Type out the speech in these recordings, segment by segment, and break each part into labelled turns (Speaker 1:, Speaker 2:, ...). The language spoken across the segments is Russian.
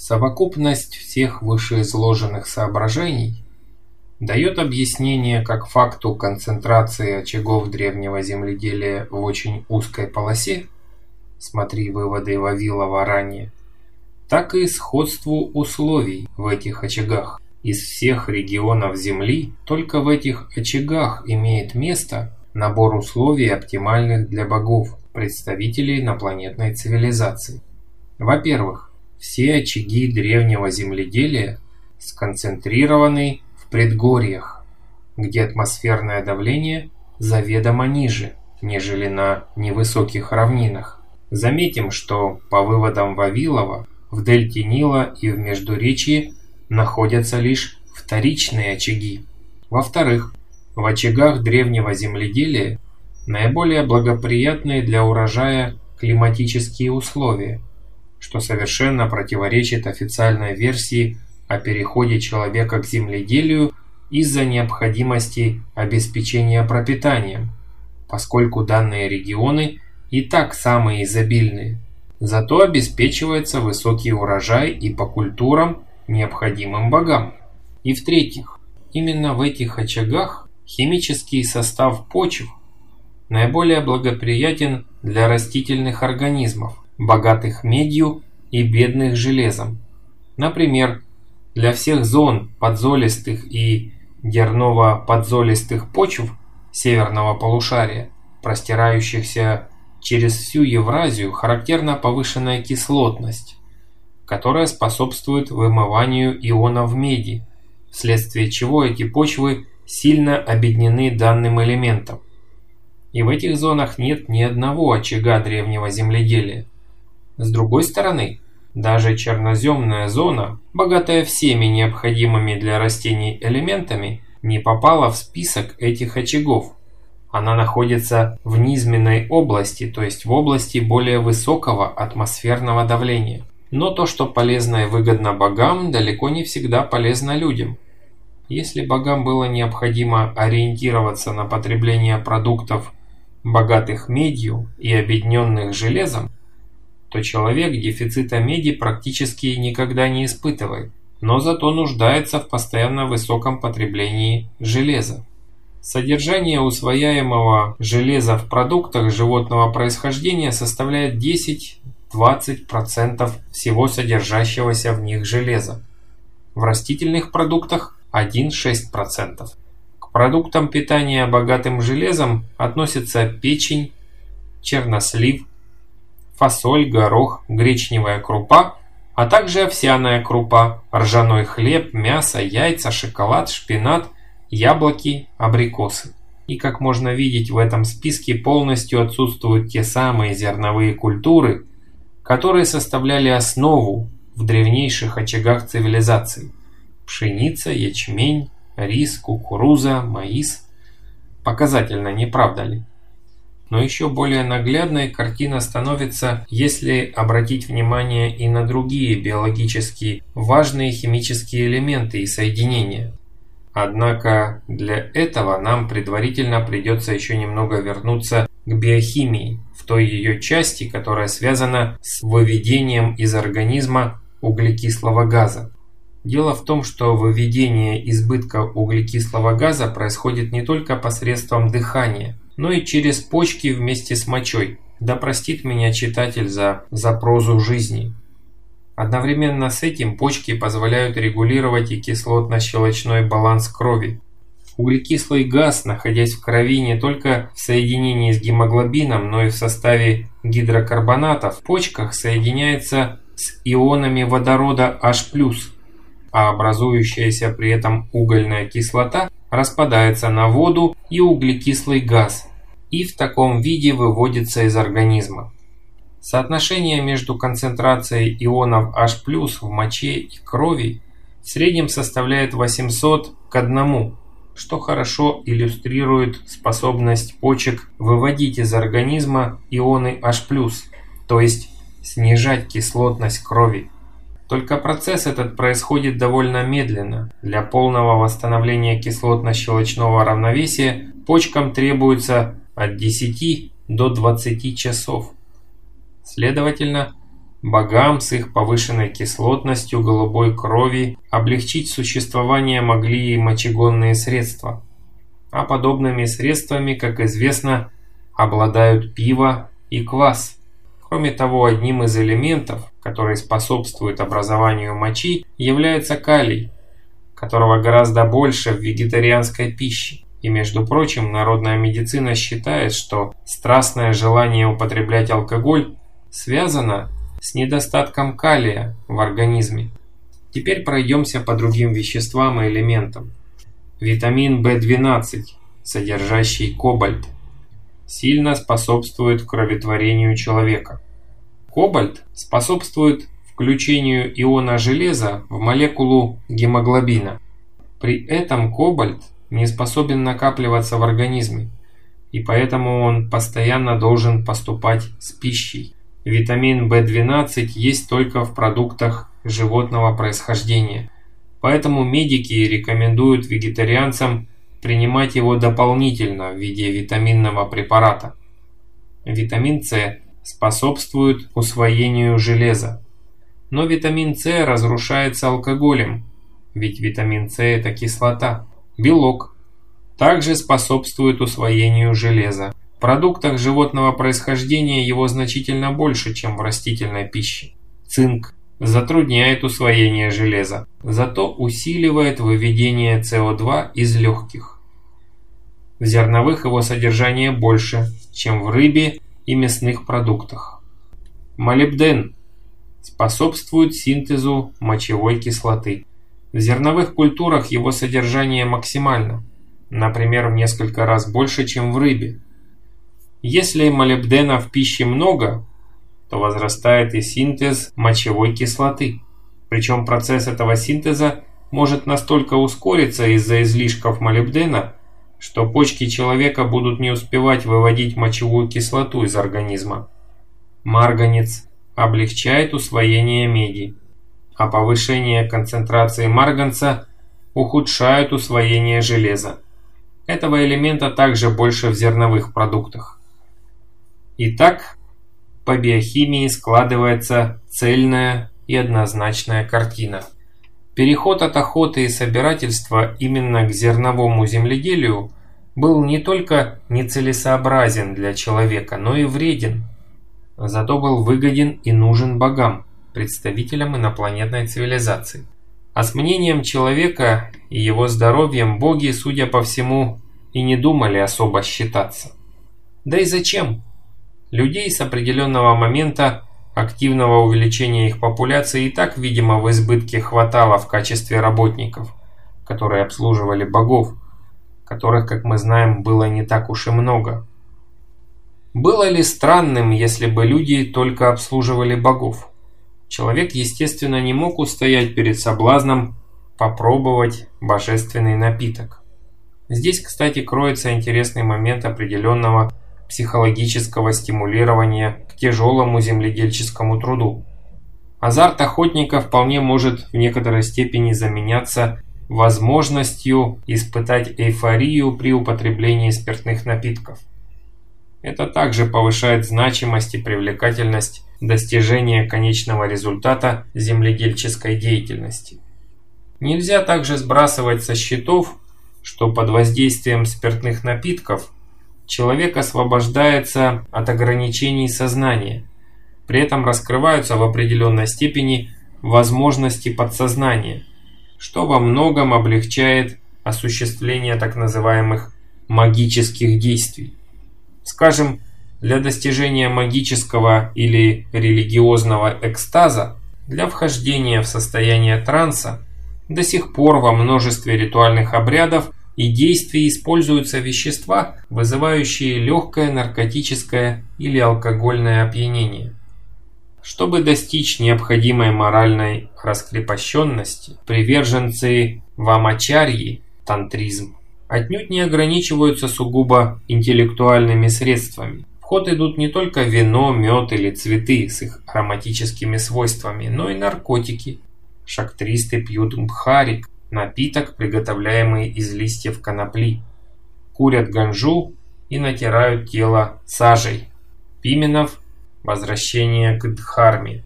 Speaker 1: Совокупность всех вышеизложенных соображений дает объяснение как факту концентрации очагов древнего земледелия в очень узкой полосе, смотри выводы Вавилова ранее, так и сходству условий в этих очагах. Из всех регионов Земли только в этих очагах имеет место набор условий, оптимальных для богов, представителей инопланетной цивилизации. Во-первых, все очаги древнего земледелия сконцентрированы в предгорьях, где атмосферное давление заведомо ниже, нежели на невысоких равнинах. Заметим, что по выводам Вавилова в дельте Нила и в Междуречье находятся лишь вторичные очаги. Во-вторых, в очагах древнего земледелия наиболее благоприятные для урожая климатические условия, что совершенно противоречит официальной версии о переходе человека к земледелию из-за необходимости обеспечения пропитанием, поскольку данные регионы и так самые изобильные. Зато обеспечивается высокий урожай и по культурам, необходимым богам. И в-третьих, именно в этих очагах химический состав почв наиболее благоприятен для растительных организмов, богатых медью и бедных железом. Например, для всех зон подзолистых и дерново-подзолистых почв северного полушария, простирающихся через всю Евразию, характерна повышенная кислотность, которая способствует вымыванию ионов меди, вследствие чего эти почвы сильно обеднены данным элементом. И в этих зонах нет ни одного очага древнего земледелия. С другой стороны, даже черноземная зона, богатая всеми необходимыми для растений элементами, не попала в список этих очагов. Она находится в низменной области, то есть в области более высокого атмосферного давления. Но то, что полезно и выгодно богам, далеко не всегда полезно людям. Если богам было необходимо ориентироваться на потребление продуктов, богатых медью и обедненных железом, то человек дефицита меди практически никогда не испытывает, но зато нуждается в постоянно высоком потреблении железа. Содержание усвояемого железа в продуктах животного происхождения составляет 10-20% всего содержащегося в них железа. В растительных продуктах 1-6%. К продуктам питания богатым железом относятся печень, чернослив, фасоль, горох, гречневая крупа, а также овсяная крупа, ржаной хлеб, мясо, яйца, шоколад, шпинат, яблоки, абрикосы. И как можно видеть в этом списке полностью отсутствуют те самые зерновые культуры, которые составляли основу в древнейших очагах цивилизации. Пшеница, ячмень, рис, кукуруза, маис. Показательно, не правда ли? Но еще более наглядной картина становится, если обратить внимание и на другие биологически важные химические элементы и соединения. Однако для этого нам предварительно придется еще немного вернуться к биохимии, в той ее части, которая связана с выведением из организма углекислого газа. Дело в том, что выведение избытка углекислого газа происходит не только посредством дыхания, но и через почки вместе с мочой. Да простит меня читатель за, за прозу жизни. Одновременно с этим почки позволяют регулировать и кислотно-щелочной баланс крови. Углекислый газ, находясь в крови не только в соединении с гемоглобином, но и в составе гидрокарбонатов, в почках соединяется с ионами водорода H+, а образующаяся при этом угольная кислота распадается на воду и углекислый газ и в таком виде выводится из организма. Соотношение между концентрацией ионов H+, в моче и крови в среднем составляет 800 к 1, что хорошо иллюстрирует способность почек выводить из организма ионы H+, то есть снижать кислотность крови. Только процесс этот происходит довольно медленно. Для полного восстановления кислотно-щелочного равновесия почкам требуется от 10 до 20 часов. Следовательно, Богам с их повышенной кислотностью голубой крови облегчить существование могли и мочегонные средства. А подобными средствами, как известно, обладают пиво и квас. Кроме того, одним из элементов, который способствует образованию мочи, является калий, которого гораздо больше в вегетарианской пище. И между прочим, народная медицина считает, что страстное желание употреблять алкоголь связано с недостатком калия в организме. Теперь пройдемся по другим веществам и элементам. Витамин В12, содержащий кобальт, сильно способствует кроветворению человека. Кобальт способствует включению иона железа в молекулу гемоглобина. При этом кобальт не способен накапливаться в организме, и поэтому он постоянно должен поступать с пищей. Витамин В12 есть только в продуктах животного происхождения, поэтому медики рекомендуют вегетарианцам принимать его дополнительно в виде витаминного препарата. Витамин С способствует усвоению железа. Но витамин С разрушается алкоголем, ведь витамин С это кислота. Белок также способствует усвоению железа. В продуктах животного происхождения его значительно больше, чем в растительной пище. Цинк затрудняет усвоение железа, зато усиливает выведение СО2 из легких. В зерновых его содержание больше, чем в рыбе и мясных продуктах. Молибден способствует синтезу мочевой кислоты. В зерновых культурах его содержание максимально, например, в несколько раз больше, чем в рыбе. Если молибдена в пище много, то возрастает и синтез мочевой кислоты. Причем процесс этого синтеза может настолько ускориться из-за излишков молибдена, что почки человека будут не успевать выводить мочевую кислоту из организма. Марганец облегчает усвоение меди, а повышение концентрации марганца ухудшает усвоение железа. Этого элемента также больше в зерновых продуктах. Итак, по биохимии складывается цельная и однозначная картина. Переход от охоты и собирательства именно к зерновому земледелию был не только нецелесообразен для человека, но и вреден. Зато был выгоден и нужен богам, представителям инопланетной цивилизации. А с мнением человека и его здоровьем боги, судя по всему, и не думали особо считаться. Да и зачем? Людей с определенного момента активного увеличения их популяции и так, видимо, в избытке хватало в качестве работников, которые обслуживали богов, которых, как мы знаем, было не так уж и много. Было ли странным, если бы люди только обслуживали богов? Человек, естественно, не мог устоять перед соблазном попробовать божественный напиток. Здесь, кстати, кроется интересный момент определенного психологического стимулирования к тяжелому земледельческому труду. Азарт охотника вполне может в некоторой степени заменяться возможностью испытать эйфорию при употреблении спиртных напитков. Это также повышает значимость и привлекательность достижения конечного результата земледельческой деятельности. Нельзя также сбрасывать со счетов, что под воздействием спиртных напитков человек освобождается от ограничений сознания. При этом раскрываются в определенной степени возможности подсознания, что во многом облегчает осуществление так называемых магических действий. Скажем, для достижения магического или религиозного экстаза, для вхождения в состояние транса, до сих пор во множестве ритуальных обрядов и действий используются вещества, вызывающие легкое наркотическое или алкогольное опьянение. Чтобы достичь необходимой моральной раскрепощенности, приверженцы вамачарьи, тантризм, отнюдь не ограничиваются сугубо интеллектуальными средствами. В ход идут не только вино, мед или цветы с их ароматическими свойствами, но и наркотики. Шактристы пьют мхарик, Напиток, приготовляемый из листьев конопли. Курят ганжу и натирают тело сажей. Пименов – возвращение к Дхарме.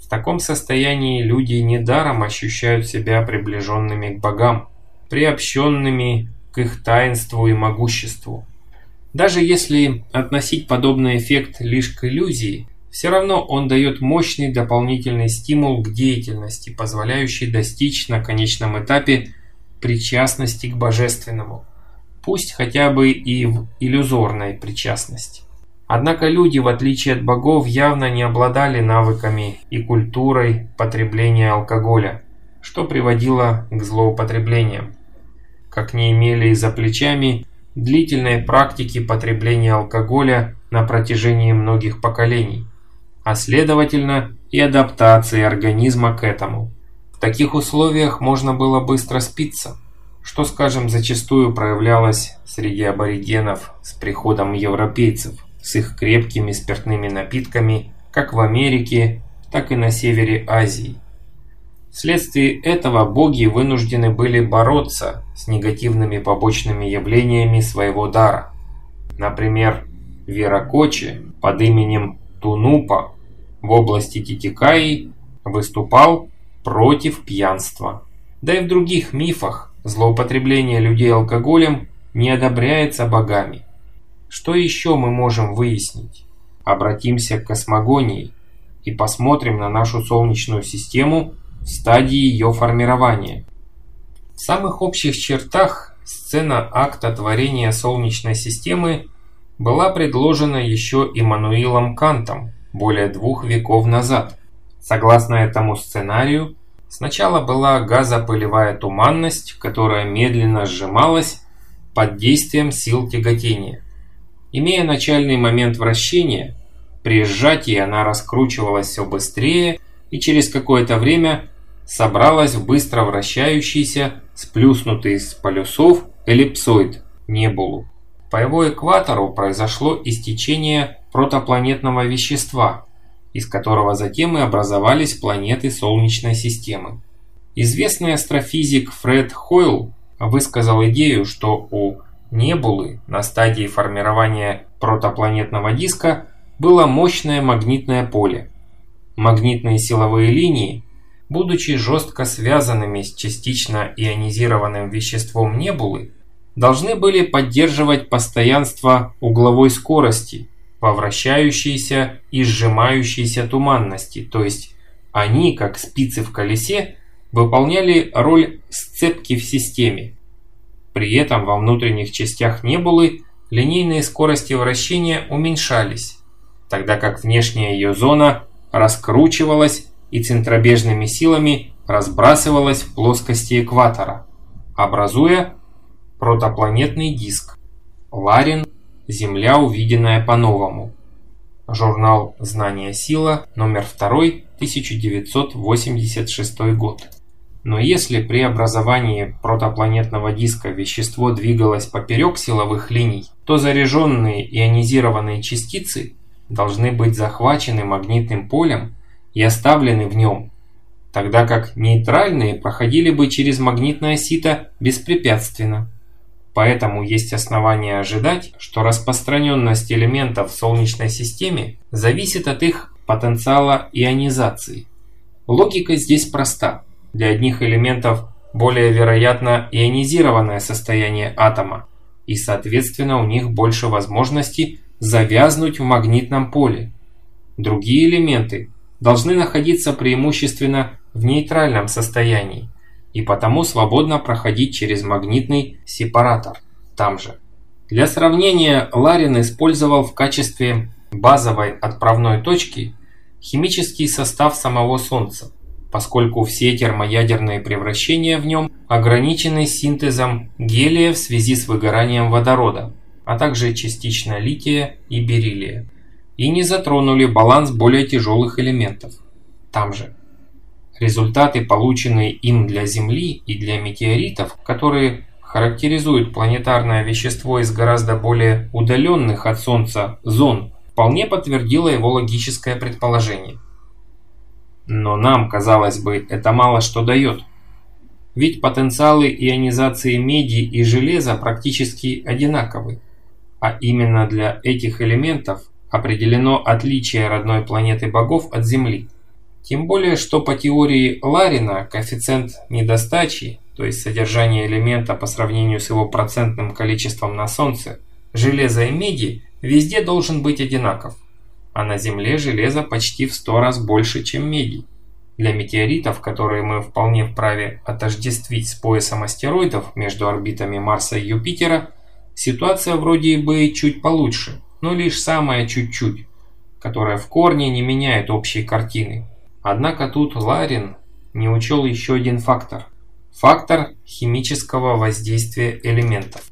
Speaker 1: В таком состоянии люди недаром ощущают себя приближенными к богам, приобщенными к их таинству и могуществу. Даже если относить подобный эффект лишь к иллюзии, все равно он дает мощный дополнительный стимул к деятельности, позволяющий достичь на конечном этапе причастности к божественному, пусть хотя бы и в иллюзорной причастности. Однако люди, в отличие от богов, явно не обладали навыками и культурой потребления алкоголя, что приводило к злоупотреблениям. Как не имели за плечами длительной практики потребления алкоголя на протяжении многих поколений, а следовательно и адаптации организма к этому. В таких условиях можно было быстро спиться, что, скажем, зачастую проявлялось среди аборигенов с приходом европейцев с их крепкими спиртными напитками как в Америке, так и на севере Азии. Вследствие этого боги вынуждены были бороться с негативными побочными явлениями своего дара. Например, Веракочи под именем Тунупа в области Титикаи выступал против пьянства. Да и в других мифах злоупотребление людей алкоголем не одобряется богами. Что еще мы можем выяснить? Обратимся к космогонии и посмотрим на нашу Солнечную систему в стадии ее формирования. В самых общих чертах сцена акта творения Солнечной системы была предложена еще Иммануилом Кантом более двух веков назад. Согласно этому сценарию, сначала была газопылевая туманность, которая медленно сжималась под действием сил тяготения. Имея начальный момент вращения, при сжатии она раскручивалась все быстрее и через какое-то время собралась в быстро вращающийся, сплюснутый с полюсов эллипсоид, небулу. По его экватору произошло истечение протопланетного вещества, из которого затем и образовались планеты Солнечной системы. Известный астрофизик Фред Хойл высказал идею, что у небулы на стадии формирования протопланетного диска было мощное магнитное поле. Магнитные силовые линии, будучи жестко связанными с частично ионизированным веществом небулы, должны были поддерживать постоянство угловой скорости во вращающейся и сжимающейся туманности, то есть они, как спицы в колесе, выполняли роль сцепки в системе. При этом во внутренних частях небулы линейные скорости вращения уменьшались, тогда как внешняя ее зона раскручивалась и центробежными силами разбрасывалась в плоскости экватора, образуя протопланетный диск. Ларин «Земля, увиденная по-новому». Журнал «Знание сила», номер 2, 1986 год. Но если при образовании протопланетного диска вещество двигалось поперек силовых линий, то заряженные ионизированные частицы должны быть захвачены магнитным полем и оставлены в нем, тогда как нейтральные проходили бы через магнитное сито беспрепятственно. Поэтому есть основания ожидать, что распространенность элементов в Солнечной системе зависит от их потенциала ионизации. Логика здесь проста. Для одних элементов более вероятно ионизированное состояние атома, и соответственно у них больше возможностей завязнуть в магнитном поле. Другие элементы должны находиться преимущественно в нейтральном состоянии и потому свободно проходить через магнитный сепаратор там же. Для сравнения Ларин использовал в качестве базовой отправной точки химический состав самого Солнца поскольку все термоядерные превращения в нем ограничены синтезом гелия в связи с выгоранием водорода, а также частично лития и бериллия, и не затронули баланс более тяжелых элементов. Там же. Результаты, полученные им для Земли и для метеоритов, которые характеризуют планетарное вещество из гораздо более удаленных от Солнца зон, вполне подтвердило его логическое предположение. Но нам, казалось бы, это мало что дает. Ведь потенциалы ионизации меди и железа практически одинаковы. А именно для этих элементов определено отличие родной планеты богов от Земли. Тем более, что по теории Ларина коэффициент недостачи, то есть содержание элемента по сравнению с его процентным количеством на Солнце, железа и меди везде должен быть одинаков, а на Земле железа почти в 100 раз больше, чем меди. Для метеоритов, которые мы вполне вправе отождествить с поясом астероидов между орбитами Марса и Юпитера, ситуация вроде бы чуть получше, но лишь самая чуть-чуть, которая в корне не меняет общей картины. Однако тут Ларин не учел еще один фактор. Фактор химического воздействия элементов.